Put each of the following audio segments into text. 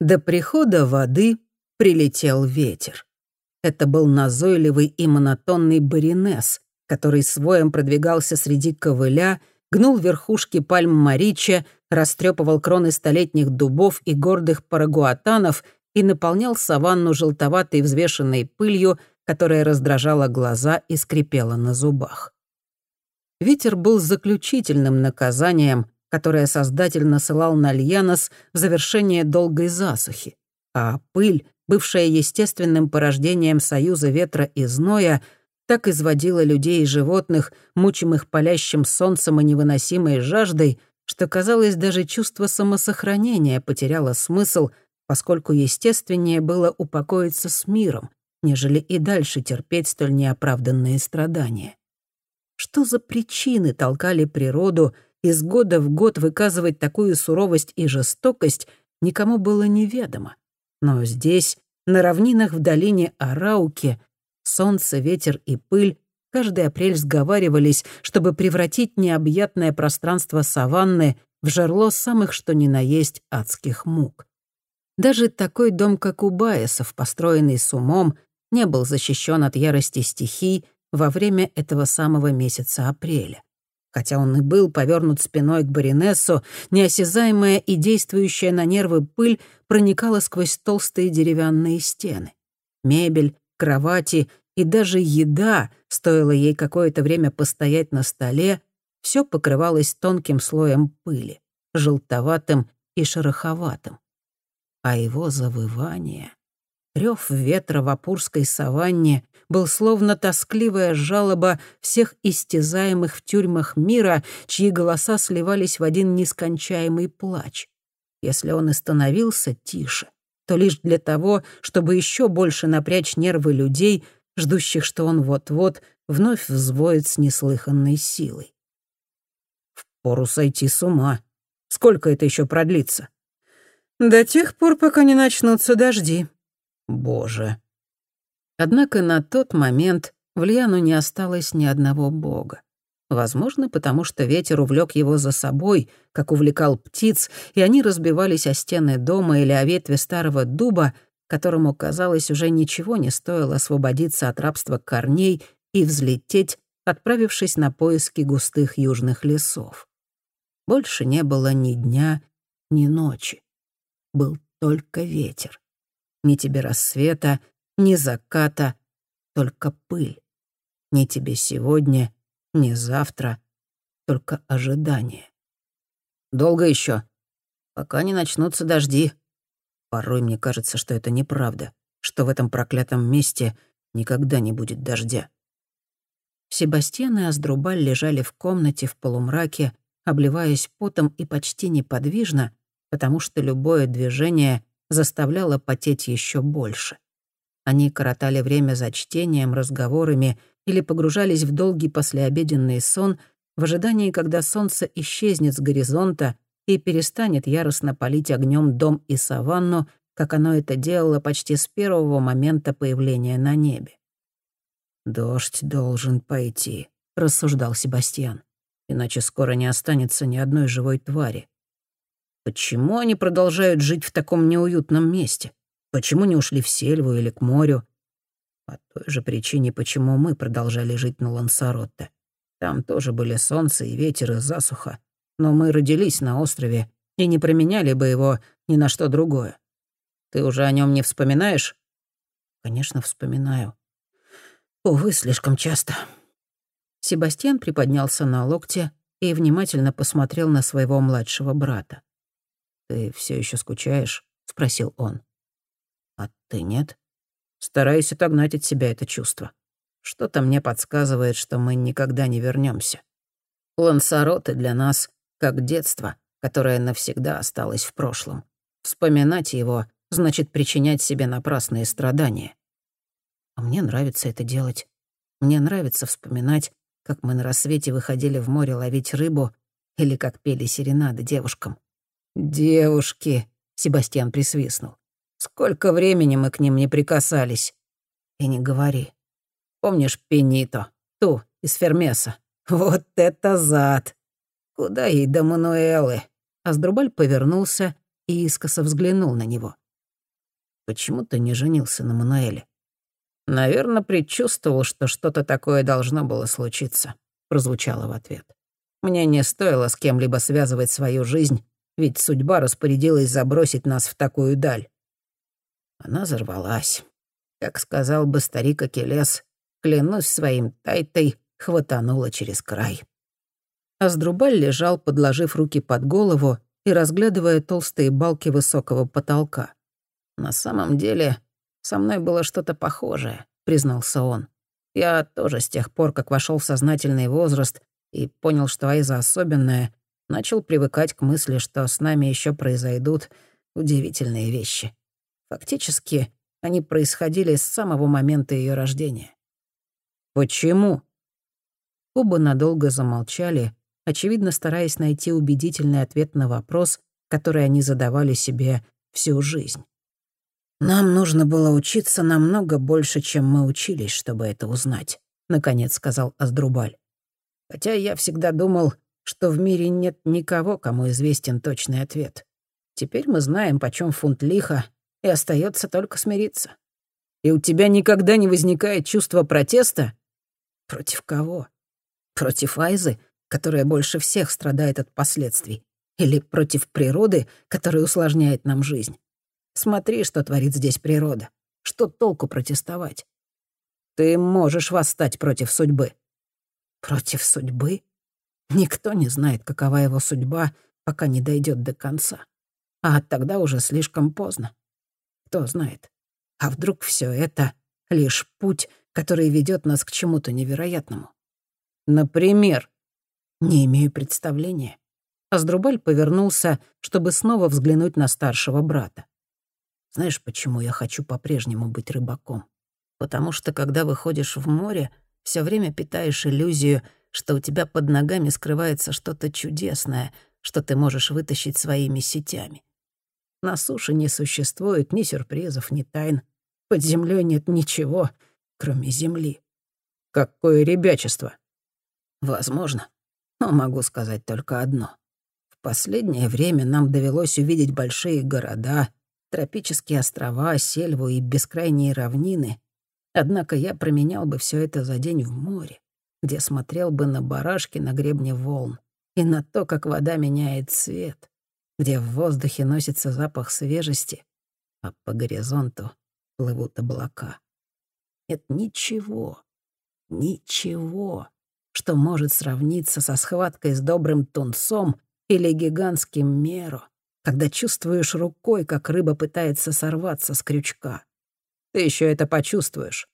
До прихода воды прилетел ветер. Это был назойливый и монотонный баринес, который своем продвигался среди ковыля, гнул верхушки пальм Марича, растрепывал кроны столетних дубов и гордых парагуатанов и наполнял саванну желтоватой взвешенной пылью, которая раздражала глаза и скрипела на зубах. Ветер был заключительным наказанием, которое Создатель насылал на Льянос в завершение долгой засухи, а пыль, бывшая естественным порождением союза ветра и зноя, так изводила людей и животных, мучимых палящим солнцем и невыносимой жаждой, что, казалось, даже чувство самосохранения потеряло смысл, поскольку естественнее было упокоиться с миром, нежели и дальше терпеть столь неоправданные страдания. Что за причины толкали природу из года в год выказывать такую суровость и жестокость, никому было неведомо. Но здесь, на равнинах в долине Арауки, солнце, ветер и пыль каждый апрель сговаривались, чтобы превратить необъятное пространство саванны в жерло самых что ни на есть адских мук. Даже такой дом, как у Баесов, построенный с умом, не был защищен от ярости стихий во время этого самого месяца апреля. Хотя он и был повернут спиной к Баринессу, неосязаемая и действующая на нервы пыль проникала сквозь толстые деревянные стены. Мебель, кровати и даже еда, стоило ей какое-то время постоять на столе, все покрывалось тонким слоем пыли, желтоватым и шероховатым. А его завывание... Рев ветра в апурской саванне был словно тоскливая жалоба всех истязаемых в тюрьмах мира, чьи голоса сливались в один нескончаемый плач. Если он и становился тише, то лишь для того, чтобы еще больше напрячь нервы людей, ждущих, что он вот-вот вновь взвоет с неслыханной силой. Впору сойти с ума. Сколько это еще продлится? До тех пор, пока не начнутся дожди, Боже. Однако на тот момент в Льяну не осталось ни одного бога. Возможно, потому что ветер увлек его за собой, как увлекал птиц, и они разбивались о стены дома или о ветви старого дуба, которому, казалось, уже ничего не стоило освободиться от рабства корней и взлететь, отправившись на поиски густых южных лесов. Больше не было ни дня, ни ночи. Был только ветер. Ни тебе рассвета, ни заката, только пыль. Ни тебе сегодня, ни завтра, только ожидание. Долго еще, пока не начнутся дожди. Порой мне кажется, что это неправда, что в этом проклятом месте никогда не будет дождя. Себастьян и Аздрубаль лежали в комнате в полумраке, обливаясь потом и почти неподвижно, потому что любое движение заставляло потеть еще больше. Они коротали время за чтением, разговорами или погружались в долгий послеобеденный сон в ожидании, когда солнце исчезнет с горизонта и перестанет яростно палить огнем дом и саванну, как оно это делало почти с первого момента появления на небе. «Дождь должен пойти», — рассуждал Себастьян. «Иначе скоро не останется ни одной живой твари. Почему они продолжают жить в таком неуютном месте? Почему не ушли в сельву или к морю? По той же причине, почему мы продолжали жить на Лансаротте. Там тоже были солнце и ветер и засуха. Но мы родились на острове и не променяли бы его ни на что другое. Ты уже о нем не вспоминаешь? Конечно, вспоминаю. Увы, слишком часто. Себастьян приподнялся на локте и внимательно посмотрел на своего младшего брата. «Ты все еще скучаешь?» — спросил он. «А ты нет?» Стараюсь отогнать от себя это чувство. Что-то мне подсказывает, что мы никогда не вернемся. Лансароты для нас как детство, которое навсегда осталось в прошлом. Вспоминать его значит причинять себе напрасные страдания. А мне нравится это делать. Мне нравится вспоминать, как мы на рассвете выходили в море ловить рыбу или как пели серенады девушкам. «Девушки», — Себастьян присвистнул. «Сколько времени мы к ним не прикасались?» «И не говори. Помнишь Пенито, ту, из Фермеса? Вот это зад! Куда ей до Мануэлы?» Аздрубаль повернулся и искоса взглянул на него. Почему ты не женился на Мануэле?» «Наверное, предчувствовал, что что-то такое должно было случиться», — прозвучало в ответ. «Мне не стоило с кем-либо связывать свою жизнь, ведь судьба распорядилась забросить нас в такую даль». Она взорвалась. Как сказал бы старик Акелес, клянусь своим тайтой, хватанула через край. Аздрубаль лежал, подложив руки под голову и разглядывая толстые балки высокого потолка. «На самом деле, со мной было что-то похожее», — признался он. «Я тоже с тех пор, как вошел в сознательный возраст и понял, что Айза особенная, начал привыкать к мысли, что с нами еще произойдут удивительные вещи. Фактически, они происходили с самого момента ее рождения. «Почему?» Оба надолго замолчали, очевидно, стараясь найти убедительный ответ на вопрос, который они задавали себе всю жизнь. «Нам нужно было учиться намного больше, чем мы учились, чтобы это узнать», — наконец сказал Аздрубаль. «Хотя я всегда думал, что в мире нет никого, кому известен точный ответ. Теперь мы знаем, почем фунт лиха, и остается только смириться. И у тебя никогда не возникает чувство протеста? Против кого? Против Айзы, которая больше всех страдает от последствий? Или против природы, которая усложняет нам жизнь? Смотри, что творит здесь природа. Что толку протестовать? Ты можешь восстать против судьбы. Против судьбы? Никто не знает, какова его судьба, пока не дойдет до конца. А тогда уже слишком поздно. Кто знает. А вдруг все это — лишь путь, который ведет нас к чему-то невероятному? Например, не имею представления. Аздрубаль повернулся, чтобы снова взглянуть на старшего брата. Знаешь, почему я хочу по-прежнему быть рыбаком? Потому что, когда выходишь в море, все время питаешь иллюзию, что у тебя под ногами скрывается что-то чудесное, что ты можешь вытащить своими сетями. На суше не существует ни сюрпризов, ни тайн. Под землей нет ничего, кроме земли. Какое ребячество! Возможно, но могу сказать только одно. В последнее время нам довелось увидеть большие города, тропические острова, сельву и бескрайние равнины. Однако я променял бы все это за день в море, где смотрел бы на барашки на гребне волн и на то, как вода меняет цвет, где в воздухе носится запах свежести, а по горизонту плывут облака. Нет ничего, ничего, что может сравниться со схваткой с добрым тунцом или гигантским меру, когда чувствуешь рукой, как рыба пытается сорваться с крючка. Ты еще это почувствуешь.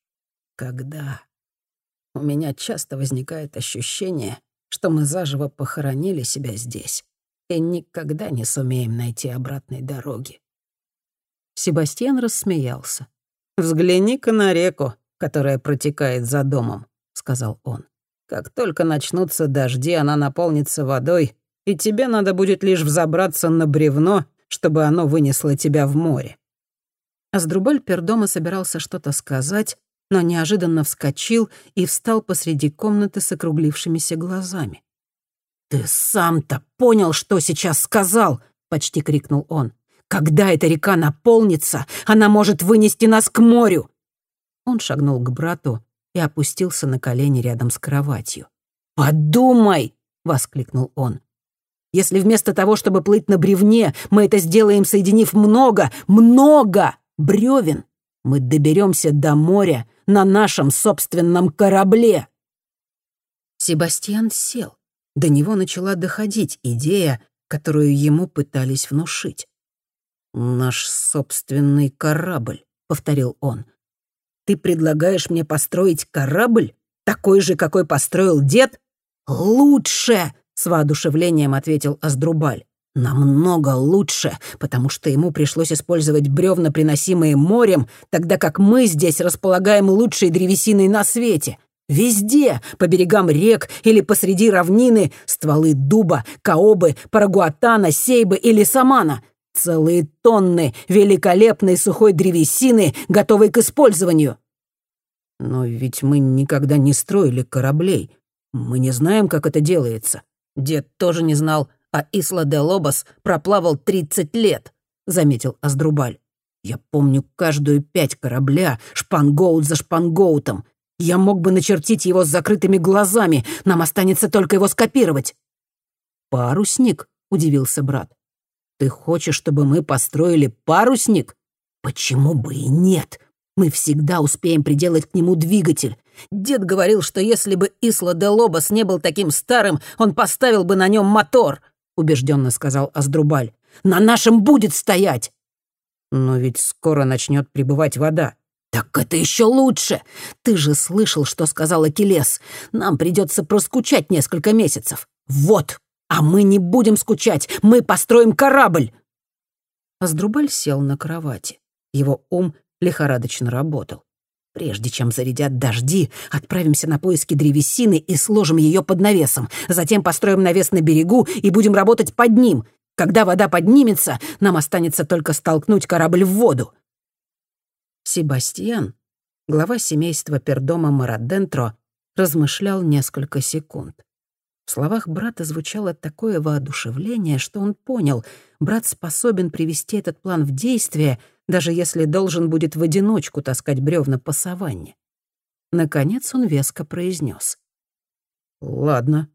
Когда? У меня часто возникает ощущение, что мы заживо похоронили себя здесь, и никогда не сумеем найти обратной дороги. Себастьян рассмеялся. «Взгляни-ка на реку, которая протекает за домом», — сказал он. «Как только начнутся дожди, она наполнится водой, и тебе надо будет лишь взобраться на бревно, чтобы оно вынесло тебя в море». Аздрубаль Пердома собирался что-то сказать, но неожиданно вскочил и встал посреди комнаты с округлившимися глазами. «Ты сам-то понял, что сейчас сказал?» — почти крикнул он. «Когда эта река наполнится, она может вынести нас к морю!» Он шагнул к брату и опустился на колени рядом с кроватью. «Подумай!» — воскликнул он. «Если вместо того, чтобы плыть на бревне, мы это сделаем, соединив много, много бревен, мы доберемся до моря на нашем собственном корабле!» Себастьян сел. До него начала доходить идея, которую ему пытались внушить. «Наш собственный корабль», — повторил он. «Ты предлагаешь мне построить корабль? Такой же, какой построил дед?» «Лучше!» — с воодушевлением ответил Аздрубаль. «Намного лучше, потому что ему пришлось использовать бревна, приносимые морем, тогда как мы здесь располагаем лучшей древесиной на свете. Везде, по берегам рек или посреди равнины, стволы дуба, каобы, парагуатана, сейбы или самана. Целые тонны великолепной сухой древесины, готовой к использованию. Но ведь мы никогда не строили кораблей. Мы не знаем, как это делается. Дед тоже не знал, а Исла де Лобос проплавал 30 лет, заметил Аздрубаль. Я помню каждую пять корабля, шпангоут за шпангоутом. Я мог бы начертить его с закрытыми глазами, нам останется только его скопировать». «Парусник?» — удивился брат. «Ты хочешь, чтобы мы построили парусник?» «Почему бы и нет? Мы всегда успеем приделать к нему двигатель. Дед говорил, что если бы Исла де Лобос не был таким старым, он поставил бы на нем мотор», — убежденно сказал Аздрубаль. «На нашем будет стоять!» «Но ведь скоро начнет прибывать вода». «Так это еще лучше! Ты же слышал, что сказал Акелес. Нам придется проскучать несколько месяцев. Вот! А мы не будем скучать! Мы построим корабль!» Аздрубаль сел на кровати. Его ум лихорадочно работал. Прежде чем зарядят дожди, отправимся на поиски древесины и сложим ее под навесом. Затем построим навес на берегу и будем работать под ним. Когда вода поднимется, нам останется только столкнуть корабль в воду. Себастьян, глава семейства Пердома Марадентро, размышлял несколько секунд. В словах брата звучало такое воодушевление, что он понял, брат способен привести этот план в действие, даже если должен будет в одиночку таскать бревна по саванне. Наконец он веско произнес: «Ладно.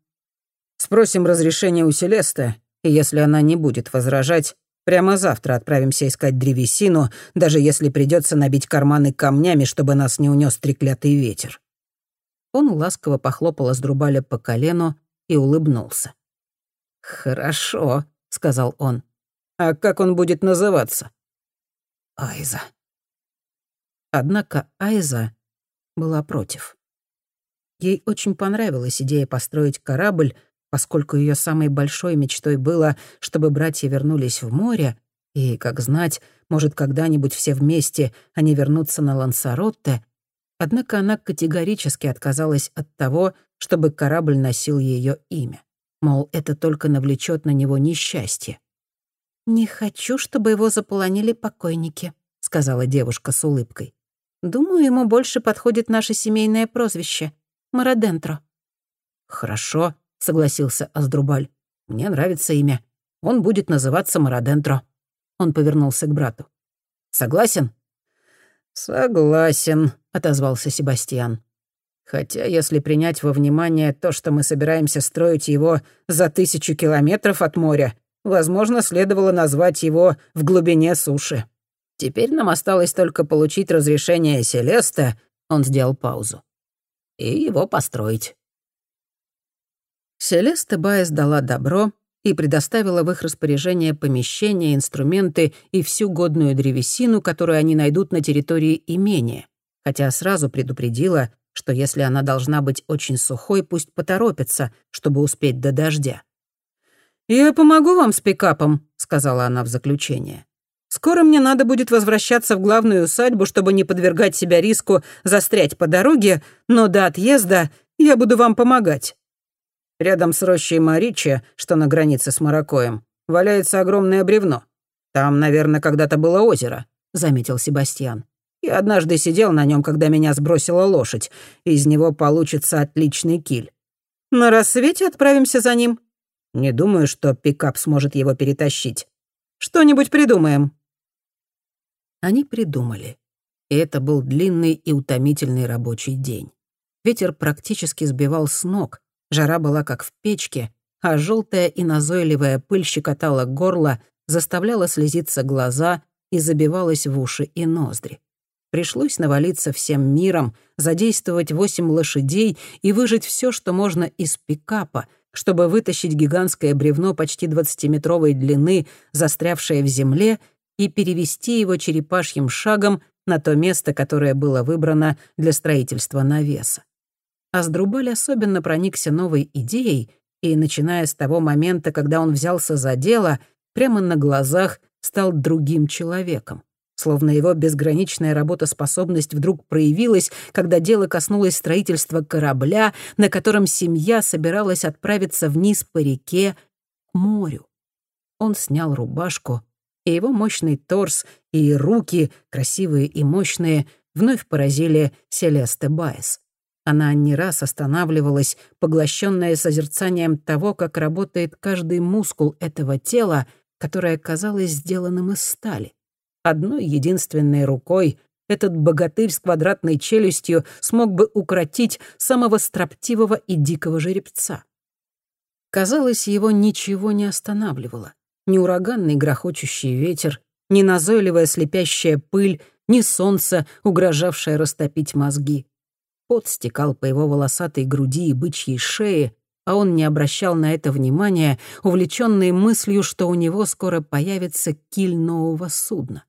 Спросим разрешение у Селесты, и если она не будет возражать, прямо завтра отправимся искать древесину, даже если придется набить карманы камнями, чтобы нас не унес треклятый ветер». Он ласково похлопал Аздрубаля по колену, и улыбнулся. «Хорошо», — сказал он. «А как он будет называться?» «Айза». Однако Айза была против. Ей очень понравилась идея построить корабль, поскольку ее самой большой мечтой было, чтобы братья вернулись в море, и, как знать, может, когда-нибудь все вместе они вернутся на Лансаротте, однако она категорически отказалась от того, чтобы корабль носил ее имя. Мол, это только навлечет на него несчастье. «Не хочу, чтобы его заполонили покойники», — сказала девушка с улыбкой. «Думаю, ему больше подходит наше семейное прозвище — Марадентро». «Хорошо», — согласился Аздрубаль. «Мне нравится имя. Он будет называться Марадентро». Он повернулся к брату. «Согласен?» «Согласен», — отозвался Себастьян. Хотя, если принять во внимание то, что мы собираемся строить его за тысячу километров от моря, возможно, следовало назвать его в глубине суши. Теперь нам осталось только получить разрешение Селеста, он сделал паузу, и его построить. Селеста Баес дала добро и предоставила в их распоряжение помещения, инструменты и всю годную древесину, которую они найдут на территории имения, хотя сразу предупредила, что если она должна быть очень сухой, пусть поторопится, чтобы успеть до дождя. «Я помогу вам с пикапом», — сказала она в заключение. «Скоро мне надо будет возвращаться в главную усадьбу, чтобы не подвергать себя риску застрять по дороге, но до отъезда я буду вам помогать». Рядом с рощей Маричи, что на границе с Маракоем, валяется огромное бревно. Там, наверное, когда-то было озеро, — заметил Себастьян. Я однажды сидел на нем, когда меня сбросила лошадь. Из него получится отличный киль. На рассвете отправимся за ним. Не думаю, что пикап сможет его перетащить. Что-нибудь придумаем. Они придумали. И это был длинный и утомительный рабочий день. Ветер практически сбивал с ног, жара была как в печке, а желтая и назойливая пыль щекотала горло, заставляла слезиться глаза и забивалась в уши и ноздри. Пришлось навалиться всем миром, задействовать восемь лошадей и выжать все, что можно из пикапа, чтобы вытащить гигантское бревно почти двадцатиметровой длины, застрявшее в земле, и перевести его черепашьим шагом на то место, которое было выбрано для строительства навеса. Аздрубаль особенно проникся новой идеей, и, начиная с того момента, когда он взялся за дело, прямо на глазах стал другим человеком словно его безграничная работоспособность вдруг проявилась, когда дело коснулось строительства корабля, на котором семья собиралась отправиться вниз по реке к морю. Он снял рубашку, и его мощный торс и руки, красивые и мощные, вновь поразили Селесте Байес. Она не раз останавливалась, поглощенная созерцанием того, как работает каждый мускул этого тела, которое казалось сделанным из стали. Одной единственной рукой этот богатырь с квадратной челюстью смог бы укротить самого строптивого и дикого жеребца. Казалось, его ничего не останавливало. Ни ураганный грохочущий ветер, ни назойливая слепящая пыль, ни солнце, угрожавшее растопить мозги. Пот стекал по его волосатой груди и бычьей шее, а он не обращал на это внимания, увлеченный мыслью, что у него скоро появится киль нового судна.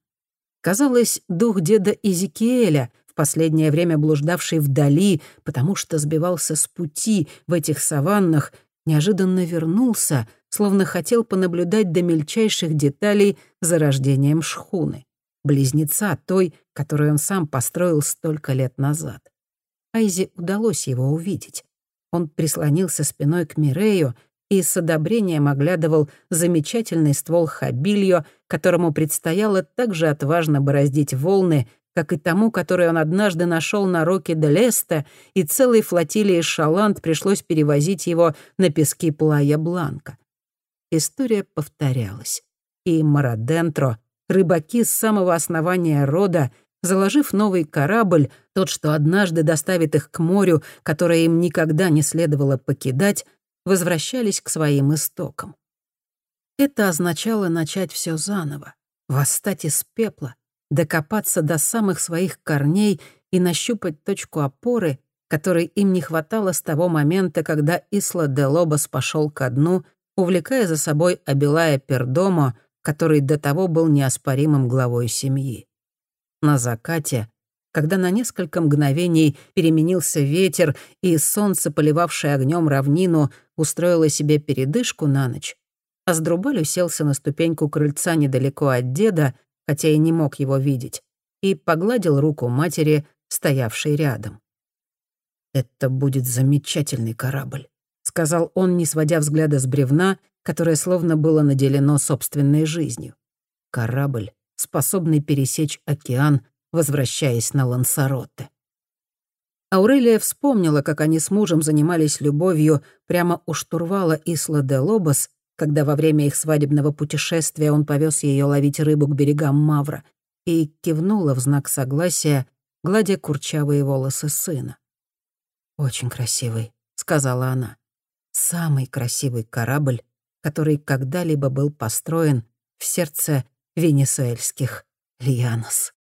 Казалось, дух деда Изикиэля, в последнее время блуждавший вдали, потому что сбивался с пути в этих саваннах, неожиданно вернулся, словно хотел понаблюдать до мельчайших деталей за рождением шхуны, близнеца той, которую он сам построил столько лет назад. Айзе удалось его увидеть. Он прислонился спиной к Мирею и с одобрением оглядывал замечательный ствол хабильо, которому предстояло так же отважно бороздить волны, как и тому, который он однажды нашел на роке де Леста, и целой флотилии Шаланд пришлось перевозить его на пески Плая Бланка. История повторялась. И Марадентро, рыбаки с самого основания рода, заложив новый корабль, тот, что однажды доставит их к морю, которое им никогда не следовало покидать, возвращались к своим истокам. Это означало начать все заново, восстать из пепла, докопаться до самых своих корней и нащупать точку опоры, которой им не хватало с того момента, когда Исла де Лобос пошел ко дну, увлекая за собой Абилая Пердомо, который до того был неоспоримым главой семьи. На закате, когда на несколько мгновений переменился ветер и солнце, поливавшее огнем равнину, устроило себе передышку на ночь, Аздрубаль уселся на ступеньку крыльца недалеко от деда, хотя и не мог его видеть, и погладил руку матери, стоявшей рядом. «Это будет замечательный корабль», — сказал он, не сводя взгляда с бревна, которое словно было наделено собственной жизнью. «Корабль, способный пересечь океан, возвращаясь на Лансаротте». Аурелия вспомнила, как они с мужем занимались любовью прямо у штурвала Исла де Лобос когда во время их свадебного путешествия он повез ее ловить рыбу к берегам Мавра, и кивнула в знак согласия, гладя курчавые волосы сына. «Очень красивый», — сказала она. «Самый красивый корабль, который когда-либо был построен в сердце венесуэльских Льянос».